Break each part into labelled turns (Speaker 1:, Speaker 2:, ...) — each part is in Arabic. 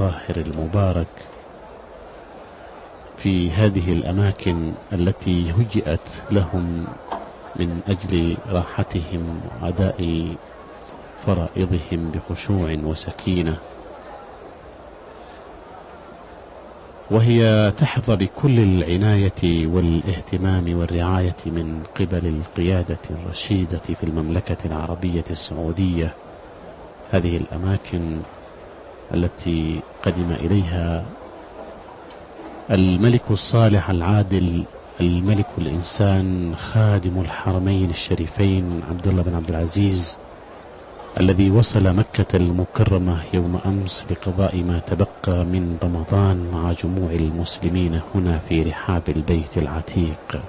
Speaker 1: الطاهر المبارك في هذه الأماكن التي هجئت لهم من أجل راحتهم وأداء فرائضهم بخشوع وسكينة. وهي تحظى بكل العناية والاهتمام والرعاية من قبل القيادة الرشيدة في المملكة العربية السعودية. هذه الأماكن التي قدم إليها الملك الصالح العادل الملك الإنسان خادم الحرمين الشريفين عبد الله بن عبد العزيز الذي وصل مكة المكرمة يوم أمس لقضاء ما تبقى من رمضان مع جموع المسلمين هنا في رحاب البيت العتيق.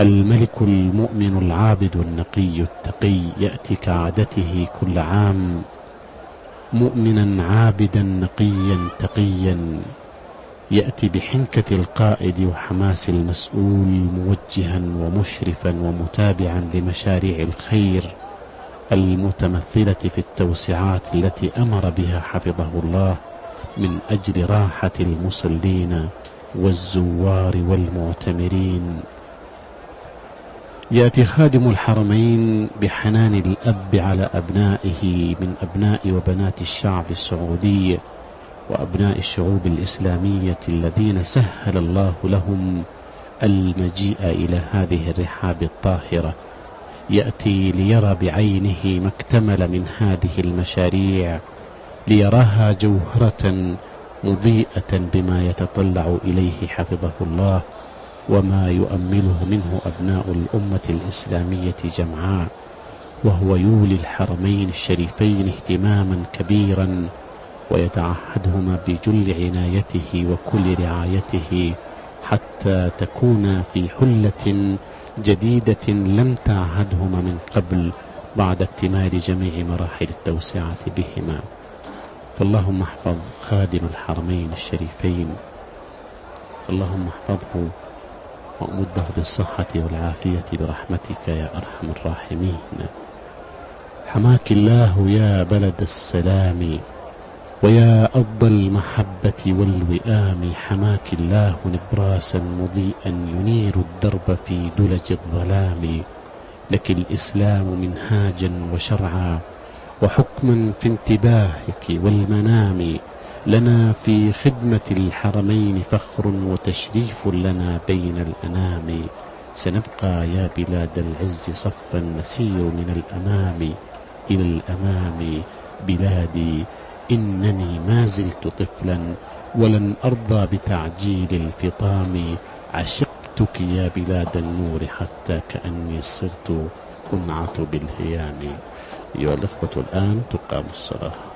Speaker 1: الملك المؤمن العابد النقي التقي يأتي كعادته كل عام مؤمنا عابدا نقيا تقيا. يأتي بحنكة القائد وحماس المسؤول موجها ومشرفا ومتابعا لمشاريع الخير المتمثلة في التوسعات التي أمر بها حفظه الله من أجل راحة المصلين والزوار والمعتمرين. يأتي خادم الحرمين بحنان الأب على أبنائه من أبناء وبنات الشعب السعودي وأبناء الشعوب الإسلامية الذين سهل الله لهم المجيء إلى هذه الرحاب الطاهرة. يأتي ليرى بعينه ما اكتمل من هذه المشاريع ليراها جوهرة مضيئة بما يتطلع إليه حفظه الله. وما يؤمله منه أبناء الأمة الإسلامية جمعاء وهو يولي الحرمين الشريفين اهتماما كبيرا ويتعهدهما بجل عنايته وكل رعايته حتى تكون في حلة جديدة لم تعهدهما من قبل بعد اكتمال جميع مراحل التوسعة بهما. فاللهم احفظ خادم الحرمين الشريفين. اللهم احفظه وأمده بالصحة والعافية برحمتك يا أرحم الراحمين. حماك الله يا بلد السلام ويا أرض المحبة والوئام. حماك الله نبراسا مضيئا ينير الدرب في دلج الظلام. لك الإسلام منهاجا وشرعا وحكما في انتباهك والمنام. لنا في خدمة الحرمين فخر وتشريف لنا بين الأنام. سنبقى يا بلاد العز صفا نسير من الأمام إلى الأمام. بلادي إنني ما زلت طفلا ولن أرضى بتعجيل الفطام. عشقتك يا بلاد النور حتى كأني صرت أنعت بالهيام. أيها الأخوة الآن تقام الصلاة.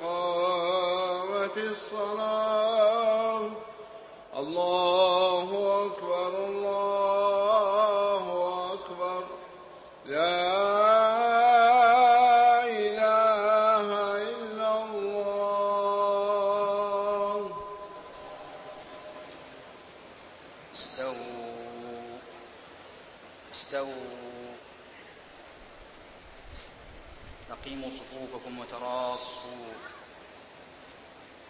Speaker 2: الصلاة. الله أكبر الله أكبر. لا إله إلا الله.
Speaker 3: استووا استووا. أقيموا صفوفكم وتراصوا.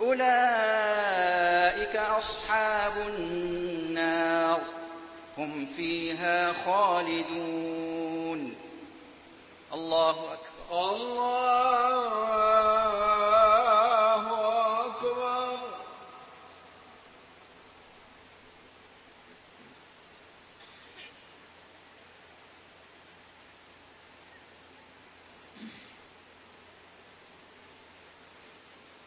Speaker 3: أولئك أصحاب النار. هم فيها خالدون. الله أكبر.
Speaker 2: الله أكبر.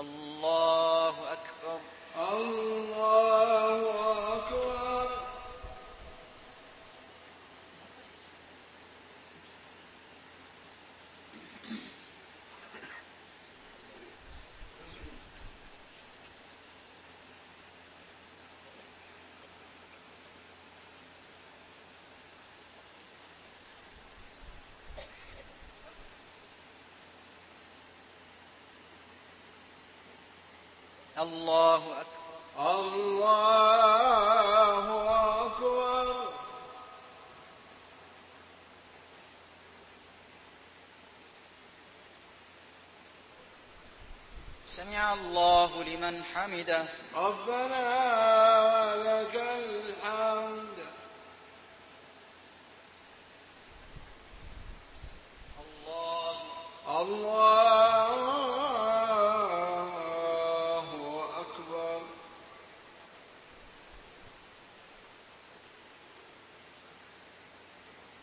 Speaker 3: الله أكبر
Speaker 2: الله أكبر
Speaker 3: الله أكبر.
Speaker 2: الله أكبر.
Speaker 3: سمع الله لمن حمده.
Speaker 2: ربنا لك الحمد.
Speaker 3: الله.
Speaker 2: الله أكبر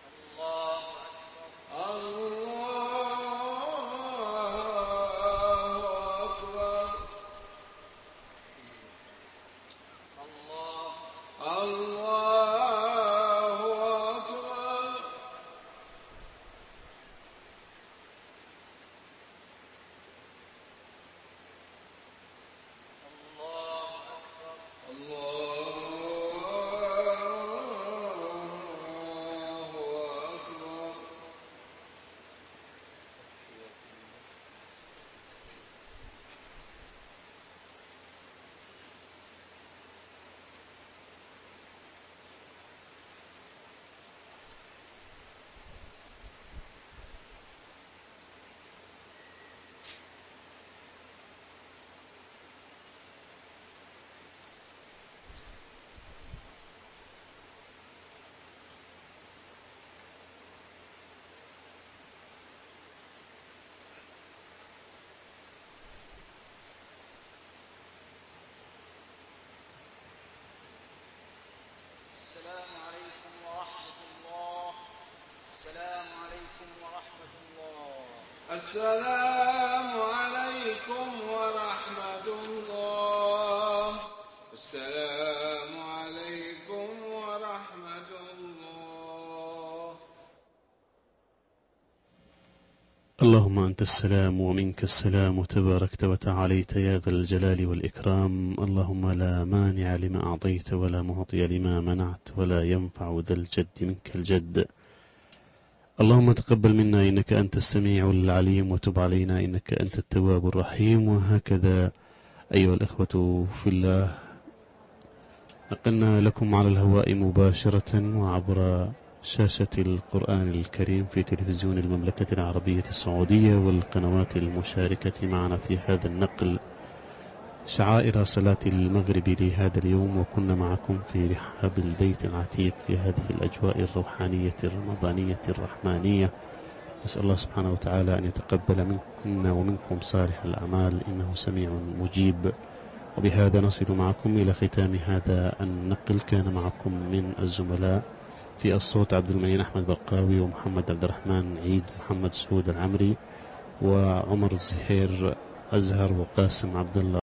Speaker 3: الله
Speaker 2: الله أكبر
Speaker 3: الله
Speaker 2: الله أكبر
Speaker 3: الله أكبر
Speaker 2: الله أكبر
Speaker 3: السلام عليكم ورحمة الله السلام عليكم ورحمة الله
Speaker 2: السلام عليكم ورحمة الله. السلام عليكم ورحمة الله.
Speaker 1: اللهم أنت السلام ومنك السلام وتباركت وتعاليت يا ذا الجلال والإكرام. اللهم لا مانع لما أعطيت ولا معطي لما منعت ولا ينفع ذا الجد منك الجد. اللهم تقبل منا إنك أنت السميع العليم وتب علينا إنك أنت التواب الرحيم وهكذا. أيها الإخوة في الله نقلنا لكم على الهواء مباشرة وعبر شاشة القرآن الكريم في تلفزيون المملكة العربية السعودية والقنوات المشاركة معنا في هذا النقل. شعائر صلاة المغرب لهذا اليوم وكنا معكم في رحاب البيت العتيق في هذه الأجواء الروحانية الرمضانية الرحمانية. نسأل الله سبحانه وتعالى أن يتقبل منكم ومنكم صالح الأعمال إنه سميع مجيب. وبهذا نصل معكم إلى ختام هذا النقل. كان معكم من الزملاء في الصوت عبد المعين أحمد برقاوي ومحمد عبد الرحمن عيد محمد سعود العمري وعمر الزهير أزهر وقاسم عبد الله.